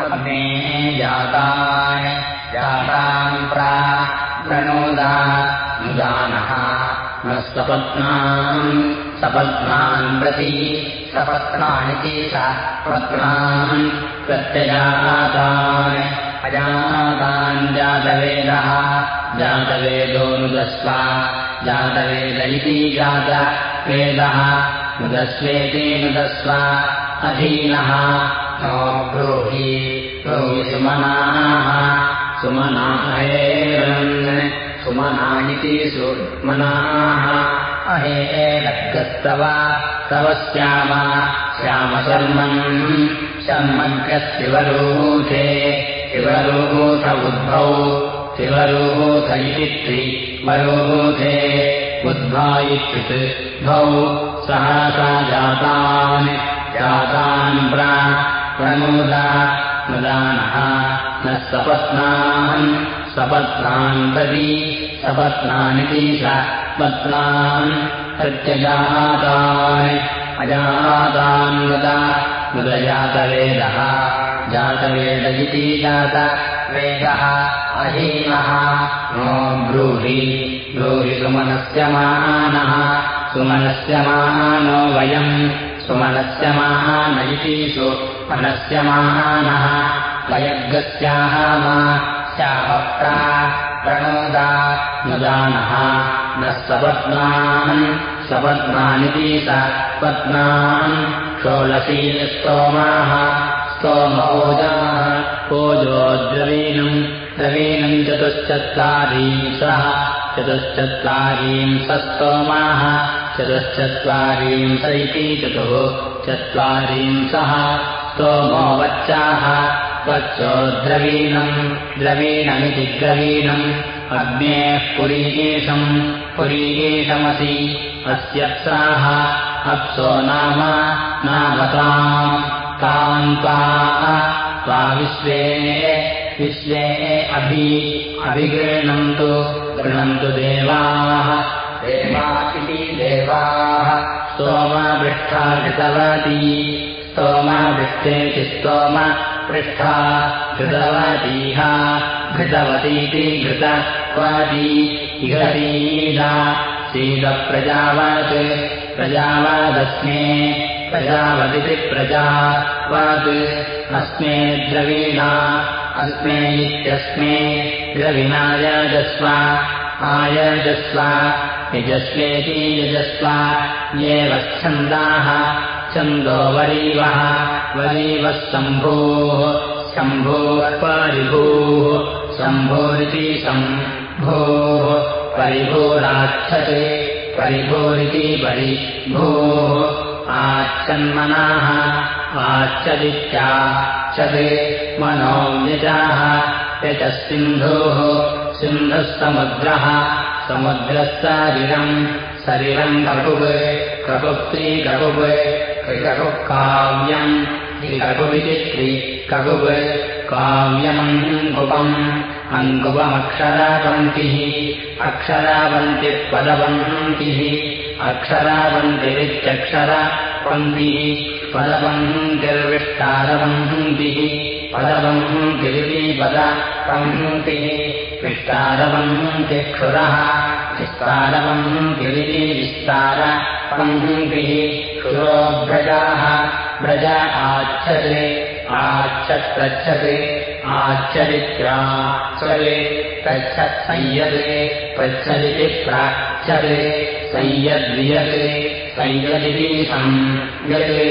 अग्ने जातान् जातान् प्रणोदा नुदानः न सपत्नान् सपत्नान् प्रति सपत्नान् प्रत्यजातान् अजातान् जातवेदः जातवेदोऽनुदस्व जातवेद इति जातवेदः नुदस्वेति नुदस्व अधीनः ब्रूहि ब्रूहि सुमनाः सुमनाहेरन्। सुमना। इति सुमनाः अहेलग्गस्तव तव श्याम। श्यामशर्मन्। शर्मग्रः शिवरूथे उद्भौ शिवरूथ इति त्रिवरूथे उद्भा इत्युद्भौ सहसा जातान् जातान् प्रणोदा नुदानः न सपत्नान् सपत्नान् प्रति सपत्नानिति सपत्नान् प्रत्यजातान् अजातान् मुदा मुदजातवेदः जातवेद इति जातवेदः अहीनः नो ब्रूहि ब्रूहि सुमनस्य मानः सुमनस्य मानो वयम् सुमनस्य मान इति सुमनस्य मानः वयग्रस्याः मा प्रणोदा नुदानः न सपत्नान् सपत्नानिति सपत्नान् षोडशीलस्तोमाः स्तोमोजाः ओजो द्रवीणम् द्रवीणम् चतुश्चत्वारींसः चतुश्चत्वारींसस्तोमाः चतुश्चत्वारींस इति चतुः चत्वारींसः स्तोमो वच्चाः वच्चो द्रवीणम् द्रवीणमिति द्रवीणम् अग्नेः पुरीगेशम् पुरीगेशमसि अस्यप्साः अप्सो नाम नामताम् ताम् त्वा विश्वे विश्वे अभि अभिगृह्णन्तु गृह्णन्तु देवाः देवा। इति देवाः स्तोमपृष्ठा कृतवती स्तोमपृष्ठेति स्तोम पृष्ठा घृतवतीह घृतवतीति घृतवती इहतीदा। शीलप्रजावत् प्रजावादस्मे। प्रजावदिति प्रजावत्। अस्मे द्रवीणा। अस्मे इत्यस्मे। द्रविणायजस्व। आयजस्व यजस्वेति यजस्व ये वच्छन्दाः छन्दो वरीवः वरीवः शम्भोः शम्भोर्परिभूः शम्भोरिति शम्भोः परिभोराच्छते परिभोरिति परिभोः आच्छन्मनाः आच्छदित्याच्छते मनोव्यजाः यचः सिन्धोः सिन्धुः समुद्रः समुद्रः शरीरम् शरीरम् ककुब् ककुप्त्रीककुब् त्रिककुकाव्यम् त्रिककुविति त्रिककुब् काव्यमङ्कुपम् अङ्कुपमक्षरावन्तिः अक्षरावन्तिः पदवन्तिः अक्षरावन्तिरित्यक्षरपङ्क्तिः पदवन्तिर्विष्टारवन्तिः पदवन्तिरिति पदपङ्क्तिः विष्टारवन्तिक्षुरः विस्तारवन्तिरिति विस्तारपङ्क्तिः क्षुरोभ्रजाः व्रज आच्छते आच्छत्प्रच्छते आच्छदित्याच्छरे प्रच्छत्संयते प्रच्छदिति संयद्वियते संयदिति संयते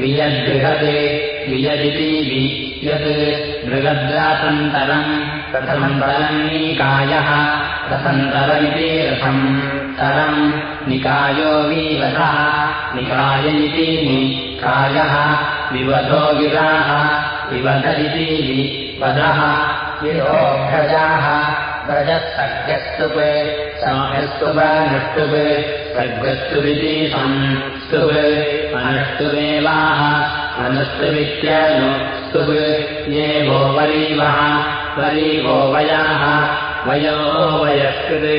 वियद्बृहते वियदिति वियत् बृहद्रातन्तरम् रथन्तरम् निकायः रथन्तर इति रथम् तरम् निकायो विवधः निकाय इति निकायः विवधो गिराः विवध इति विवधः विरोभ्रजाः सर्गस्तुप् संहस्तुप नष्टुप् सर्गस्तुरिति संस्तुप् अनुष्टुमेवाः अनुष्टुमित्यनुस्तुप् ये भो वरीवः वरीवो वयाः वयो वयस्कृते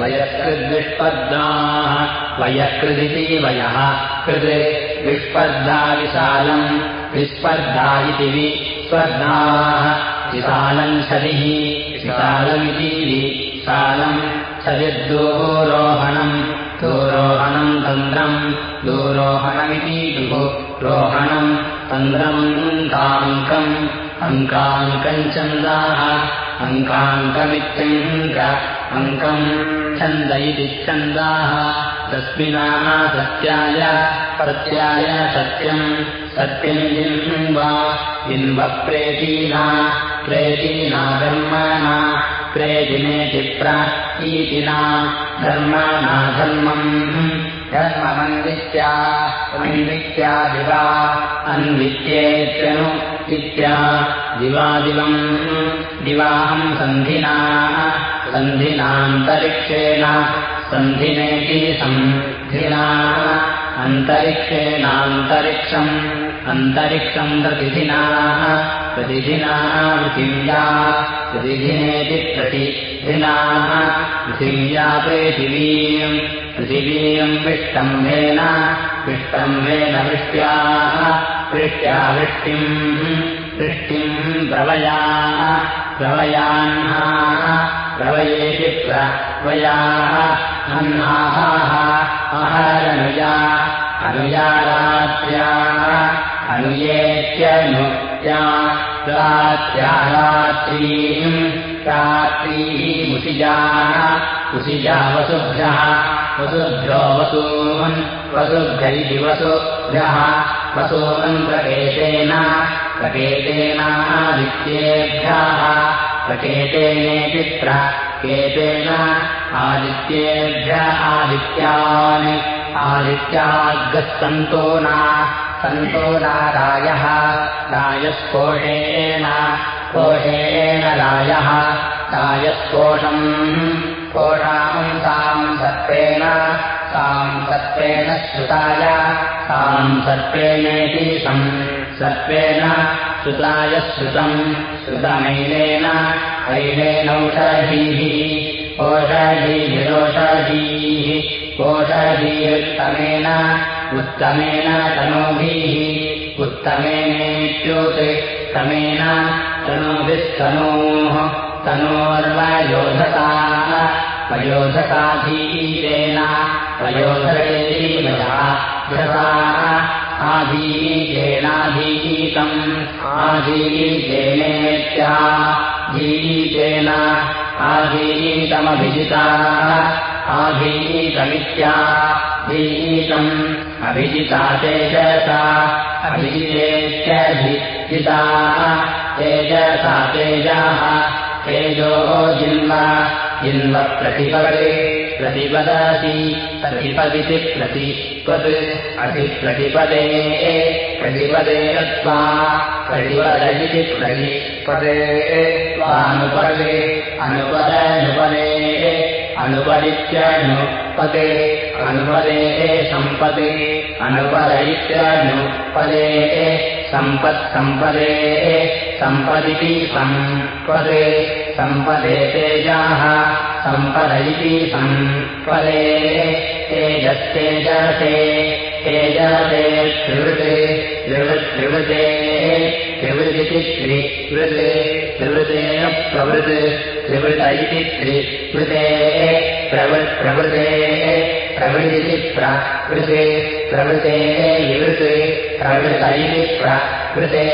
वयस्कृद्विष्पद्दाः वयकृदिति वयः कृते विस्पर्धा विशालम् विस्पर्धा इति विस्पर्धाः विशालम् छदिः विशालमिति विशालम् छदिर्दूरोहणम् दूरोहणम् तन्द्रम् दूरोहणमिति रोहणम् तन्द्रम् काङ्कम् अङ्काङ्कम् छन्दाः अङ्काङ्कमित्यङ्क अङ्कम् छन्द इति छन्दाः तस्मिनाः सत्याय सत्याय सत्यम् सत्यम् जिन्वप्रेतीना प्रेतीना धर्मणा प्रेतिनेति प्रीतिना धर्मणा धर्मम्। धर्ममन्वित्या अन्वित्या दिवा अन्वित्येत्यनु इत्या। दिवादिवम् दिवाहम् सन्धिना सन्धिनान्तरिक्षेण सन्धिनेति सन्धिना अन्तरिक्षेणान्तरिक्षम् अन्तरिक्षम् प्रतिधिनाः प्रतिधिनाः पृथिव्या प्रतिधिनेति प्रतिधिनाः पृथिव्या पृथिवीम् पृथिवीयम् विष्टम्भेन विष्टम्भेन वृष्ट्याः वृष्ट्या वृष्टिम् वृष्टिम् प्रवयाः प्रवयाह्नाः प्रवयेति प्रवयाः अह्नाः अहरनुजा अनुया रात्र्याः अनुयेत्यनुत्या रात्रीम् रात्रीः मुसिजाः कुसिजा वसुभ्यः वसुभ्यो वसून् वसुभ्यैः वसुभ्यः वसून् प्रकेतेन प्रकेतेनादित्येभ्यः प्रकेतेनेति प्रकेतेन आदित्येभ्य आदित्यान् आदित्याग्रस्तन्तो न सन्तो नारायः रायस्कोषेण कोषेण रायः रायस्कोषम् कोषाम् ताम् सत्त्वेन ताम् सत्त्वेन श्रुताय ताम् सत्त्वेनेति सम् सत्त्वेन श्रुताय श्रुतम् श्रुतमैलेन ऐलेनौषधीः ओषधीभिरोषधीः ओषधीरुत्तमेन उत्तमेन तनोभिः उत्तमेनेत्युत् तमेन तनोभिस्तनोः तनोर्वयोधताः वयोधताधीतेन वयोधरेणा आधीतेनाधीतम् आधीतेनेत्या धीतेन आधीतमभिजिता। आधीतमित्या धीतम् अभिजिता तेजसा। अभिजितेत्यभिजिता तेजसा तेजाः। तेजो जिन्व जिन्व प्रतिपदे प्रतिपदति प्रतिपदिति प्रतिपद् अधिप्रतिपदे प्रतिपदे त्वा प्रतिपदति प्रतिपदे त्वानुपदे अनुपदनुपदे अनुपदित्यनुपदे अनुपदे सम्पदे अनुपदयित्यनुपदे सम्पत्सम्पदे सम्पदिति सम्पदे सम्पदे तेजाः सम्पद इति सम्पदे तेजस्तेजसे तेजसे त्रिवृते त्रिवृत्रिवृते त्रिवृदिति त्रिवृते त्रिवृते प्रवृत् त्रिवृत इति त्रिवृते प्रवृत्प्रवृते प्रवृदिति प्रवृते विवृते प्रवृत इति प्रवृते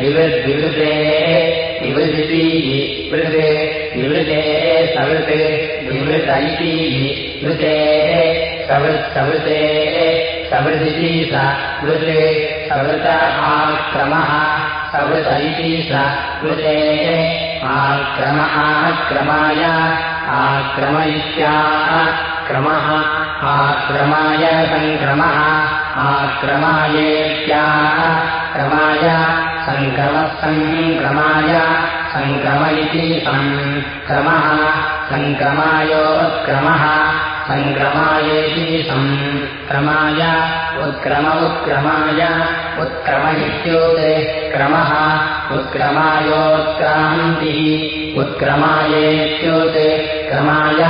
विवृद्विवृते विवृदिति विवृते विवृते सवृते विवृत इति विवृते सवृत्सवृते सवृदिति स वृते सवृत आक्रमः सवृत इति स वृते आक्रम आक्रमाय आक्रम इत्याक्रमः आक्रमाय सङ्क्रमः आक्रमायेत्याक्रमाय सङ्क्रमः सङ्क्रमाय सङ्क्रम इति सङ्क्रमः सङ्क्रमायोक्रमः सङ्क्रमायेति क्रमाय उत्क्रम उत्क्रमाय उत्क्रम इत्युक्ते क्रमः उत्क्रमायोत्क्रान्तिः उत्क्रमायेत्युक्ते क्रमाय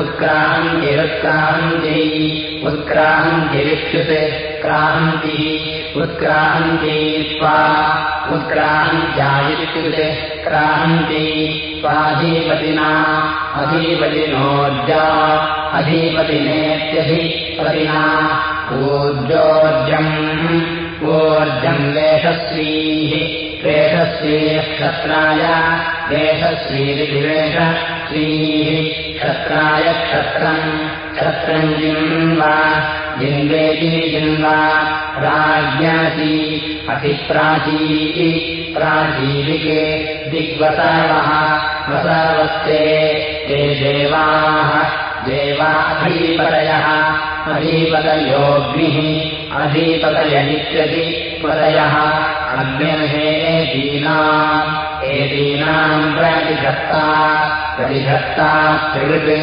उत्क्रान्तिरुत्क्रान्तिः उत्क्रान्तिरित्युते क्रान्तिः उत्क्रान्ति स्वा उत्क्रान्त्यायुत्युते क्रान्ति स्वाधिपतिना अधिपतिनोर्जा अधिपतिनेत्यधिपतिना ऊर्जोर्जम् ऊर्जम् वेषस्वीः वेषस्वीः क्षत्राय क्षत्रम् क्षत्रम् जिन्वा जिन्वेति जिन्वा राज्ञासी अतिप्राचीः प्राचीलिके दिग्वसावः वसावस्ते ते देवाः देवाधीपतयः अधिपतयोऽग्निः अधिपतयनित्यधिपतयः अग्निर्हे दीना एदीनाम् प्रतिधत्ता प्रतिधत्ता त्रिवृते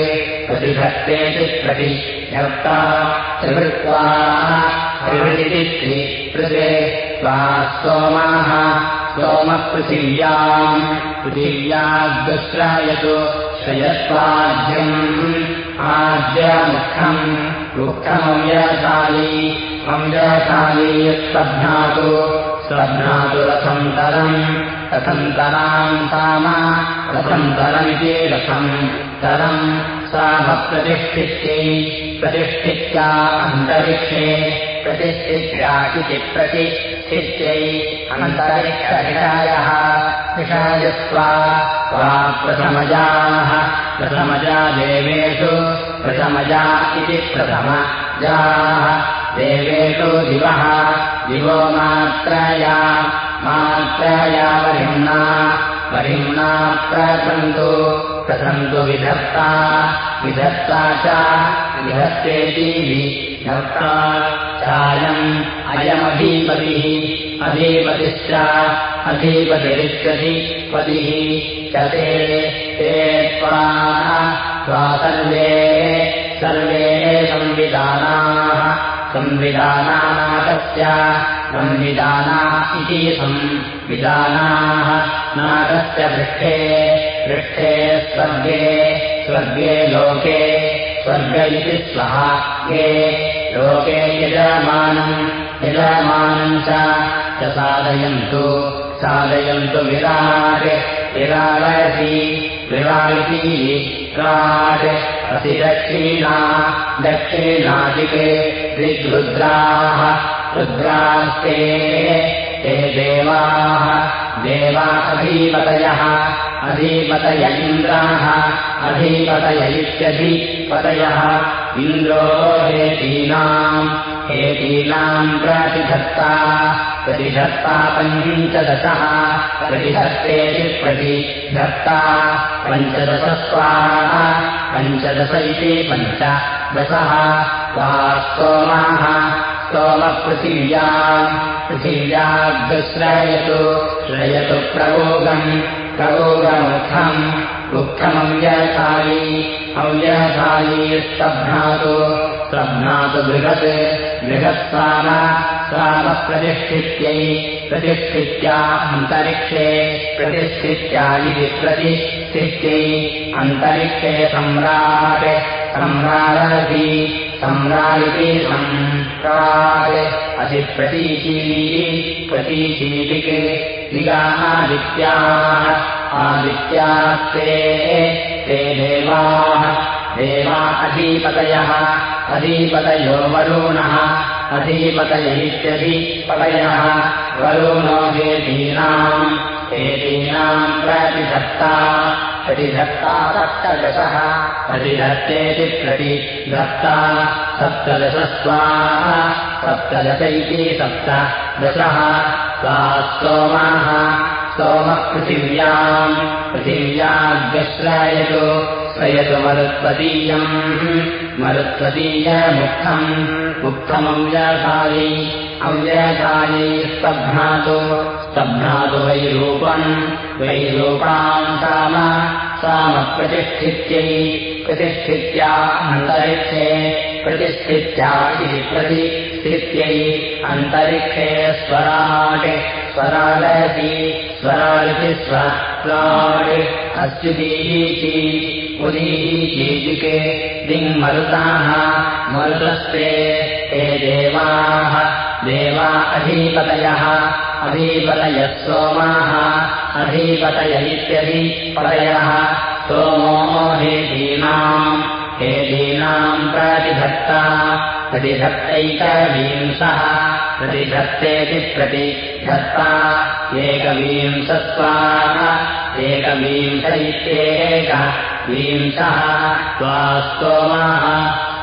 प्रतिधत्तेति प्रतिधत्ता त्रिवृत्वा त्रिवृति स्वा सोमाः सोमपृथिव्याम् पृथिव्याद्श्रायतु श्रयस्वाद्यम् आद्यमुखम् मुक्तमव्यशाली अव्यशाली स्तभ्नातु स्तभ्नातु रथन्तरम् रथन्तराम् साम। रथन्तरमिति रथम् तरम् सामप्रतिष्ठित्यै प्रतिष्ठित्या। अन्तरिक्षे। प्रतिष्ठित्या इति प्रतिष्ठित्यै अन्तरिक्षविषायः। विषायस्त्वा वा प्रथमजाः। प्रथमजा देवेषु। प्रथमजा इति प्रथमजाः देवेषु दिवः दिवो मात्रया मात्रया वरिम्ना वरिम्ना प्रसन्तु प्रसन्तु विधत्ता विधत्ता च विधत्तेति विधत्ता चायम् अयमधीपतिः अधिपतिश्च अधिपतिरित्यधिपतिः च ते ते त्वा सर्वे सर्वे संविधानाः संविधानानाकस्य संविधाना इति संविधानाः नाकस्य पृष्ठे पृष्ठे स्वर्गे स्वर्गे लोके स्वर्ग इति स्वः ये लोके यजमानम् यजमानम् च साधयन्तु साधयन्तु विराट् विराडसि विराडिति विराट् असि दक्षिणा दक्षिणादिके दिग्रुद्राः रुद्रास्ते ते देवाः। देवा अधीपतयः अधिपतय इन्द्राः अधिपतय इत्यधिपतयः इन्द्रो हेतीनाम्। हेतीनाम् प्रतिधत्ता। प्रतिधत्ता पञ्चदशः। प्रतिधत्तेति प्रतिधत्ता पञ्चदशस्वाः। पञ्चदश इति वा स्तोमाः स्तोमपृथिव्याम् पृथिव्याग्श्रयतु श्रयतु प्रभोगम् प्रभोगमुखम् उक्थमव्यसायी अव्यसायी स्तभ्नातु स्तभ्नातु बृहत् बृहत्साम सामप्रतिष्ठित्यै प्रतिष्ठित्या अन्तरिक्षे प्रतिष्ठित्या इति प्रतिष्ठित्यै अन्तरिक्षे सम्राट् सम्राडसि सम्राडिति सम्राट् अधिप्रतीचीः प्रतीचीतिके दिगादित्याः आदित्यास्ते ते देवाः देवा अधिपतयः अधिपतयो वरुणः अधिपतय इत्यधिपतयः वरुणो हेतीनाम् हेतीनाम् प्रतिधत्ता प्रतिधत्ता सप्तदशः प्रतिधत्तेति प्रतिधत्ता सप्तदश इति सप्तदशः। सा स्तोमाः स्तोमपृथिव्याम् पृथिव्याग्श्रायतु श्रयतु मरुत्वदीयम्। मरुत्वदीयमुक्थम् उक्थमव्यसायी अव्यसायी स्तभ्नातु स्तभ्नातु वैरूपम् वैरूपाम् साम सामप्रतिष्ठित्यै प्रतिष्ठित्या अन्तरिक्षे प्रतिष्ठित्या इति प्रतिष्ठित्यै अन्तरिक्षे स्वराट् स्वरालयति स्वरालिति स्वराट् अस्युदीची उदीचीजिके दिङ्मरुताः मरुतस्ते ते देवाः देवा अधीपतयः अधीपतयः सोमाः अधीपतय इत्यधिपतयः सोमो हेदीनाम् हेदीनाम् प्रतिधत्ता। प्रतिधत्तैकवींसः प्रतिधत्तेति प्रतिधत्ता। एकवींसस्वाः एकवींस इत्येक वींसः त्वा स्तोमाः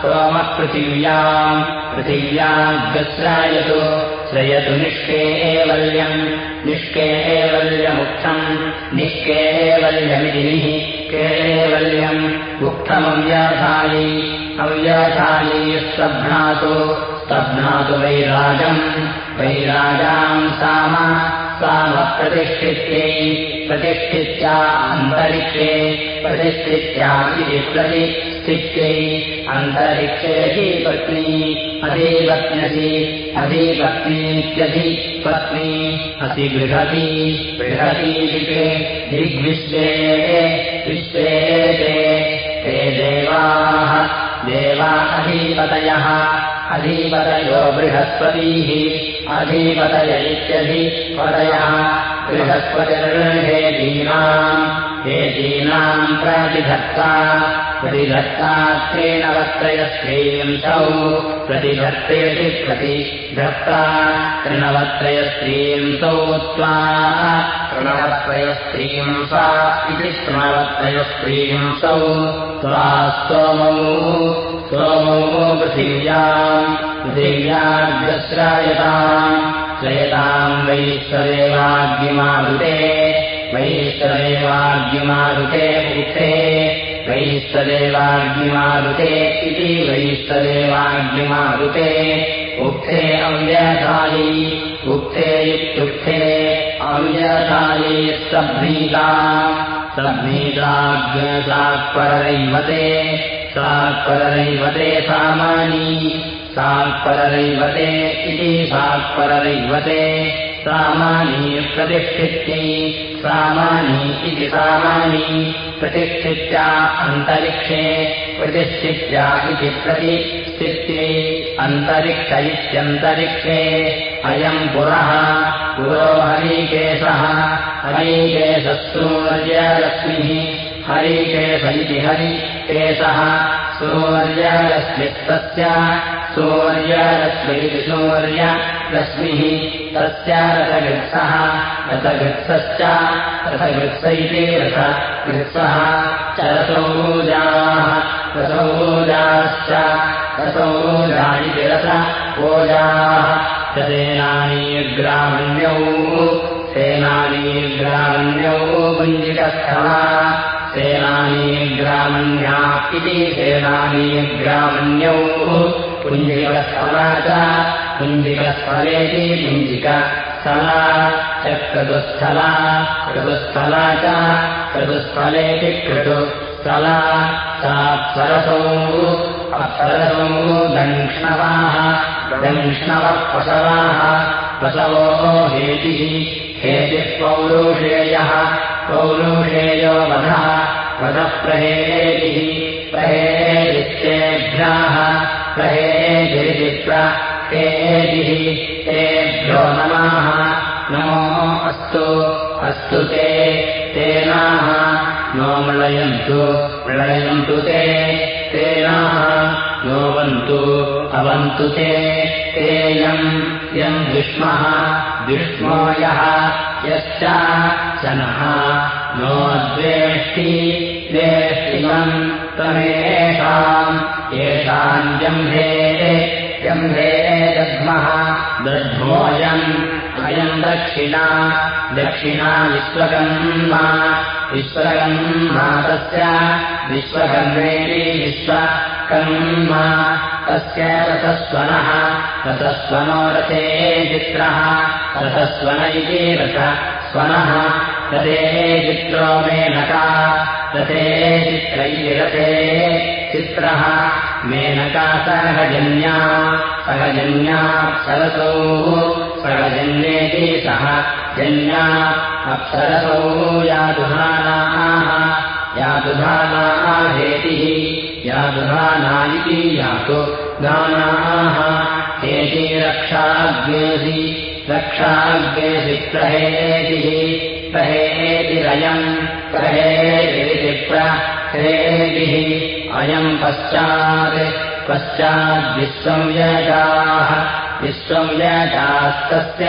सोमपृथिव्याम् पृथिव्याग्रश्रायतु श्रयतु निष्के एवल्यम् निष्के एवल्यमुक्थम् निष्के एवल्यमितिः केवल्यम् उक्थमव्याधायी अव्याधायी स्तभ्नातु स्तभ्नातु वैराजम् वैराजाम् साम प्रतिष्ठित्या अन्तरिक्षे प्रतिष्ठित्या इति प्रतिष्ठित्यै अन्तरिक्षे पत्नी असि गृहती बृहतीके दिग्विश्वे विश्वे ते ते देवाः देवा अधिपतयः अधिपतयो बृहस्पतीः अधिपतय इत्यधिपतयः बृहस्पतिर्हेदीनाम् हेदीनाम् प्रतिधत्ता। प्रतिधत्ता त्रीणवत्रयस्त्रींसौ प्रतिधत्तेति प्रतिधत्ता तृणवत्रयस्त्रींसौ त्वा। तृणवत्रयस्त्रींसा इति तृणवत्रयस्त्रींसौ। त्वा सोमौ। सोमौ पृथिव्याम् पृथिव्याग्रश्रायताम् श्रयताम् वैश्वदेवाग्निमारुते वैश्वदेवाग्निमारुते उक्ते वैश्वदेवाग्निमारुते इति वैश्वदेवाग्निमारुते उक्ते अव्यधायी उक्ते इत्युक्ते अव्यधायी सभ्नीता सभ्नीताग्रसाक्परैवते साक्परैवते सामानी साक्परैवते इति साक्परैवते सामानी प्रतिष्ठित्यै सामानी इति सामानी प्रतिष्ठित्या अन्तरिक्षे प्रतिष्ठित्या इति प्रतिष्ठित्यै अन्तरिक्ष इत्यन्तरिक्षे अयम् पुरः पुरो हरिकेशः हरिकेशः सूर्यरश्मिः हरिकेश इति हरिकेशः सूर्यरश्मिस्तस्य सूर्यरश्मिरिति सूर्यरश्मिः तस्य रथगृत्सः रथगृत्सश्च रथगृत्स इति रथगृत्सः च रसौजाः रसौजाश्च रसौजा इति रथोजाः च सेनानीग्रामण्यौ सेनानीग्रामण्यौ पुञ्जिकस्थला सेनानीग्रामण्या इति सेनानीग्रामण्यौ पुञ्जिकस्थला च पुञ्जिकस्थलेति पुञ्जिकस्थला च क्रतुस्थला क्रतुस्थला च क्रतुस्थलेति क्रतुस्थला सा सरसौ अप्सरसौ दङ्क्ष्णवाः दङ्क्ष्णवः पशवाः पशवो हेतिः हेतिः पौरुषेयः पौरुषेयो वधः वधः प्रहेतिः प्रहेदित्येभ्यः प्रहेदिरिति प्रहेदिः तेभ्यो नमः नमो अस्तु अस्तु ते तेनाः नो मृळयन्तु मृळयन्तु ते तेनाः नो वन्तु अवन्तु ते तेयम् यम् विष्मः विष्मो यः यश्च शनः नो द्वेष्टि द्वेष्टिमम् तमेषाम् येषाम् जम्भे जम्भे दद्मः दद्मोऽयम् अयम् दक्षिणा। दक्षिणा विश्वकर्मा विश्वकर्मा तस्य विश्वकर्मेति विश्वकर्मा तस्य रथस्वनः। रथस्वनो रथे चित्रः रथस्वन इति रथस्वनः रथे चित्रो मेनका रथे चित्रैरथे चित्रः मेनका सहजन्या सहजन्या सरसौ सहजन्येति सह जन्या अप्सरसौ यादुधानाः यादुधानाहेतिः यादुधाना इति यातु गानाः हेति रक्षाग्नेसि रक्षाग्नेसि प्रहेतिः प्रहेतिरयम् प्रहेतिरिति प्रहेतिः अयम् पश्चात् पश्चाद्विश्वव्यजाः विश्वव्यजास्तस्य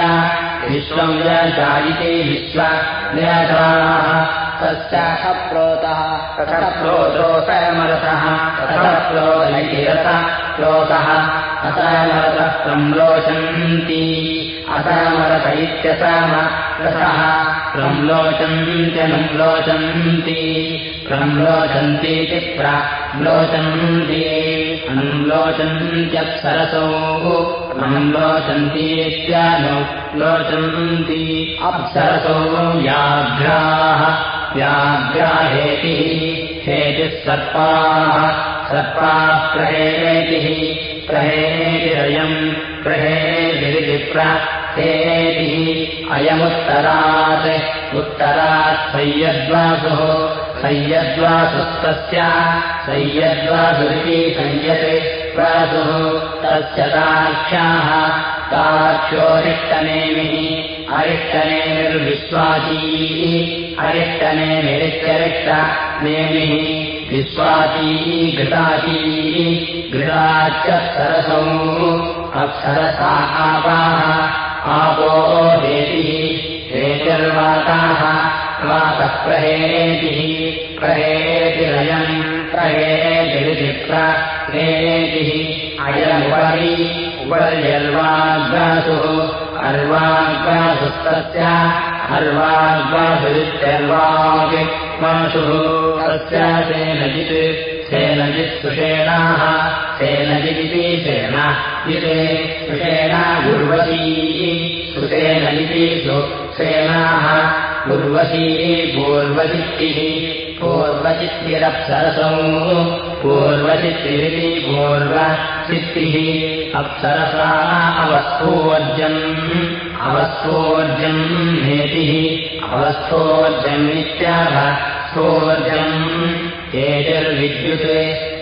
विश्वव्यजा इति विश्वव्यजाः तस्य प्रोतः तथप्रोतोऽसमरथः तथप्रोदयिरथ प्रोतः असमरथः संलोचन्ति असमरथ इत्यसमरथः संलोचन्त्यनुलोचन्ति संलोचन्तीति प्रलोचन्ति अनुलोचन्त्यप्सरसौ अनुलोचन्तीत्यनुलोचन्ति अप्सरसौ व्याघ्राः। व्याघ्राहेतिः हेतिः सर्पाः। सर्पाः प्रहेतिः प्रहेतिरयम् प्रहेतिरितिप्रहेतिः अयमुत्तरात् उत्तरात् सय्यद्वासुः सय्यद्वासुस्तस्य सय्यद्वासुरिति संयते वासुः तस्य तार्क्ष्याः तार्क्ष्योरिष्टनेमिः अरिष्टनेमिर्विश्वाची अरिष्टनेमिरित्यरिष्टनेमिः विश्वाची घृताची घृताच्च सरसौ अप्सरसा आपाः आपो हेतिः हेतिर्वाताः वातः प्रहेतिः प्रहेतिरयम् प्रहेतिः अयमुपरि उपर्यर्वाग्रासुः अर्वाग्रासुस्तस्य अर्वाग्रासुरित्यर्वाग्मासुः तस्य सेनजित् सेनजित् सुषेणाः सेनजिदिति सेन जिते सुषेणा गुर्वशी। सुसेनजिति सुसेनाः गुर्वशी पूर्वचित्तिः पूर्वचित्तिरप्सरसौ पूर्वचित्तिरिति पूर्वचित्तिः अप्सरसा अवस्थोर्जम् अवस्थोर्जम् नेतिः अवस्थोर्जमित्याह स्थोर्जम् एतिर्विद्युत्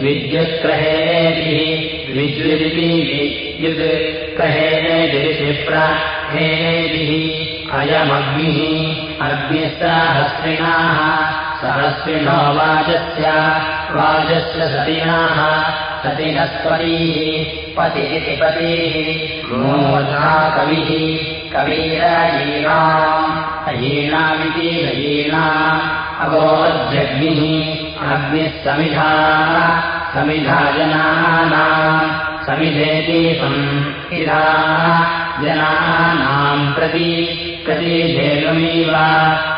विद्युत्प्रहेतिः विद्युदिति विद्युत् प्रहेतिः अयमग्निः अग्निः सहस्रिणाः सहस्रिणो वाजस्य वाजस्य सतिनाः सतिनस्पतीः पति इति पतिः मूर्धा कविः कवीरयीणाम् अयीणामिति रयीणा अवोजग्निः अग्निः समिधा समिधा जनानाम् समिधेति संहिधा जनानाम् प्रति प्रति धेनुमीव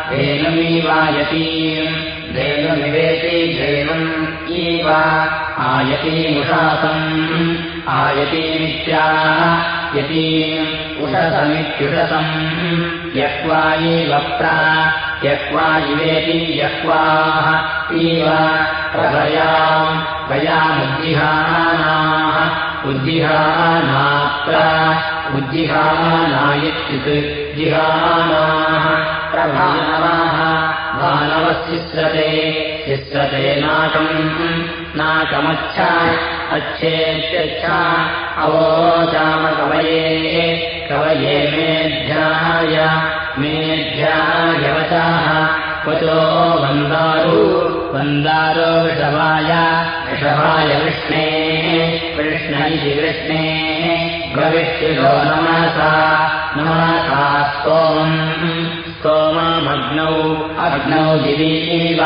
धेनुमीवायतीम् धेनुमिवेति धेनुम् इव आयतीमुषासम् आयतीमित्या यतीम् उषसमित्युषसम्। यक्वायीवप्रा यक्वा इवेति यक्वाः इव प्रभयाम् भयामुद्दिहानाः उद्दिहानाप्र उद्दिहानायत्युत् जिहानाः प्रभानवाः भानवशिस्रते शिस्रते नाकम्। नाकमच्छ अच्छेत्यच्छा। अवोचामकवये। कवये मेध्याय। मेध्यायवचाः वचो वन्दारो। वन्दारो वृषभाय। वृषभाय विष्णे। कृष्ण इति कृष्णे गविष्टिलो नमसा नमसा स्तोमम् स्तोममग्नौ अग्नौ दिवीव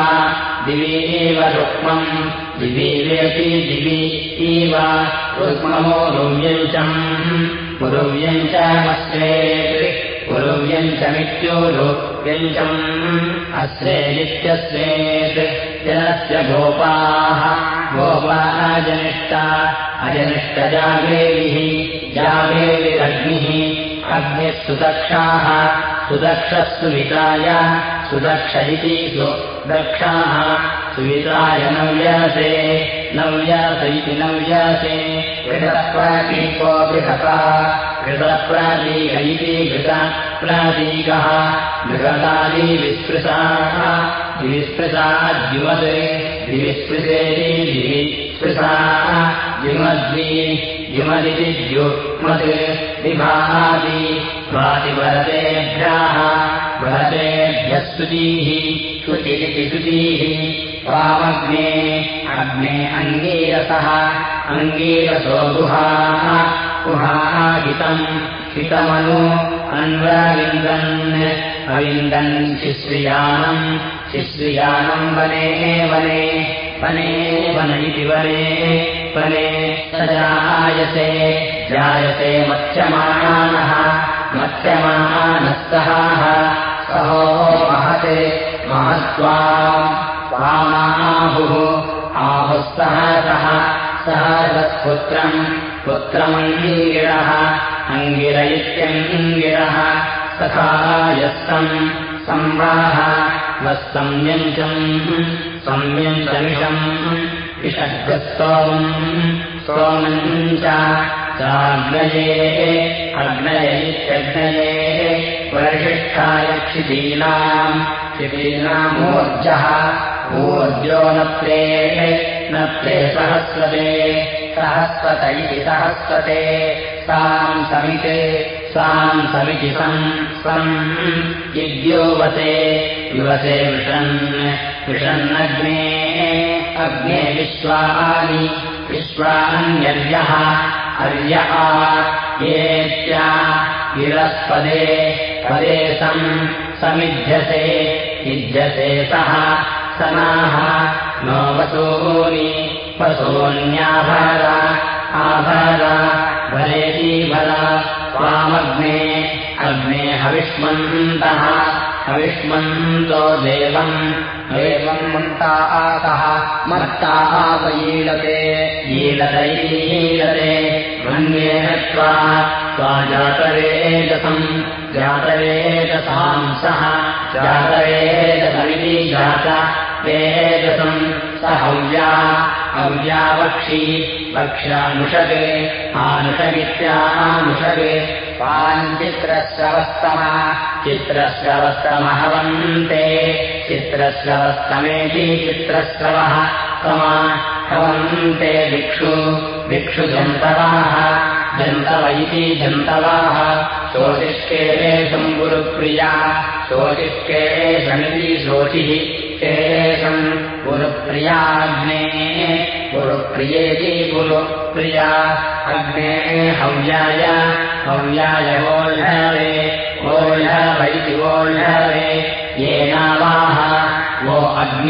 दिवीव रुक्मम्। दिवीवेति दिवि इव रुक्ममो रुव्यञ्चम् पुरुव्यम् च मस्वेत् पुरुव्यम् च मित्युरुव्यञ्चम् अस्वेदित्यस्वेत् जनस्य गोपाः गोपाजनिष्टा अजनिष्टजागेविः जागेविरग्निः अग्निः सुदक्षाः सुदक्षः सुविताय सुदक्ष इति सुदक्षाः सुविताय नव्यासे नव्यास इति नव्यासे घृतप्रातीकः बृहदादिविस्पृशाः द्विविस्पृशाद्युमत् द्विविस्पृशेति द्विविस्पृशाः द्युमद्वि द्युमदिति द्युमत् विभाति स्वातिभरतेभ्यः भरतेभ्यः स्तुतीः श्रुतिरिति श्रुतीः त्वामग्ने अग्ने अङ्गीरसः अङ्गीरसो गुहाः गुहाः हितम् हितमनु अन्वविन्दन् अविन्दन् शिश्रियाणम् शिश्रियाणम् वने वने वने वन इति वने वने स जायसे जायसे मत्स्यमानः मत्स्यमानस्तहाः सहो महते महत्त्वा स्वामाहुः आहुस्तः सः तत्पुत्रम् पुत्रमङ्गिरः अङ्गिर इत्यङ्गिरः सखायस्तम् संयञ्चमिषम् इषग्रस्तोमम् सोमम् चाग्नये अग्नय इत्यग्नये परिशिष्ठायक्षितीनाम् क्षितीनामूर्जः ऊर्जो नप्रे नप्रे सहस्वते सहस्वत इति सहस्वते साम् समिते साम् समिति सम् सम् यज्ञोवसे युवसे विषन् विषन्नग्ने अग्ने विश्वानि विश्वान्यर्यः अर्यः येत्या गिरस्पदे पदे सम् समिध्यसे युध्यसे सः सनाः नो वसूनि वसून्याभर आभर भरेति भर त्वामग्ने अग्ने हविष्मन्तः हविष्मन्तो देवम् देवम् मन्ता आतः मत्ता ईलतैलीलते मन्येन त्वा त्वा जातवेदसम् जातवेदसाम् सः जातवेदसमिति जात वेदसम् स हव्या हव्या वक्षी वक्ष्यानुषग् आनुषगित्यानुषग् पाञ्चित्रश्रवस्तमः चित्रश्रवस्तमहवन्ते चित्रश्रवस्तमेति चित्रश्रवः तमा हवन्ते भिक्षु भिक्षुजन्तवाः जन्तव इति जन्तवाः। शोचिष्केरे शम्बुरुप्रिया शोचिष्केरे शमिति शोचिः केशम् गुरुप्रियाग्ने गुरुप्रियेति गुरुप्रिया। अग्ने हव्याय हव्याय वोढवे वोढव इति वोढवे येनावाह वो अग्नि